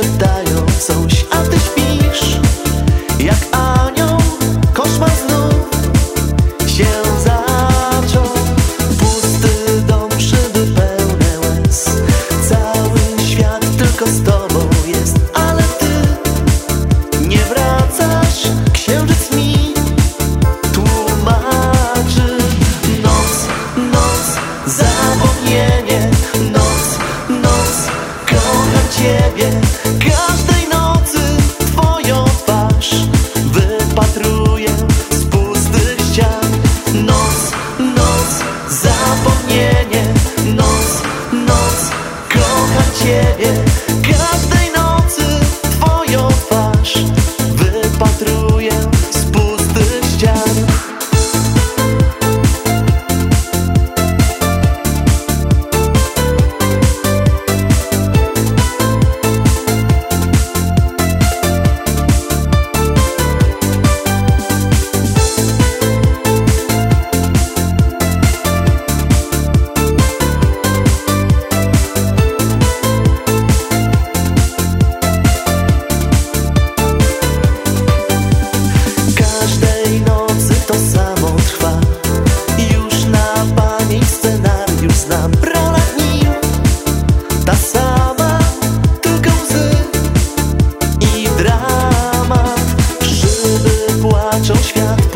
sprzedają coś, a ty śpisz jak anioł, koszmar znów się zaczął. Pusty dom, szyby pełne łez, cały świat tylko stoi.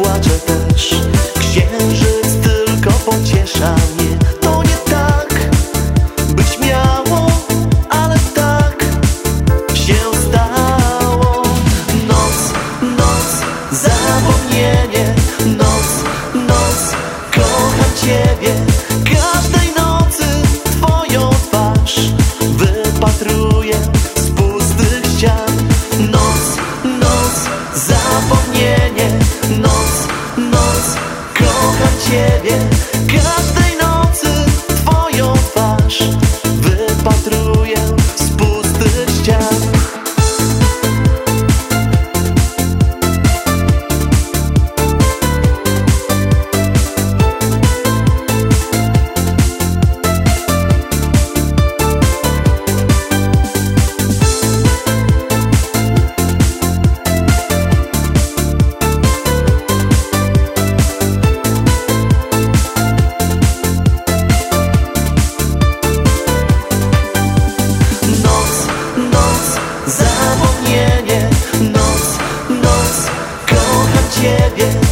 płaczę też. Księżyc tylko pociesza mnie. тебе. Каждый ciebie.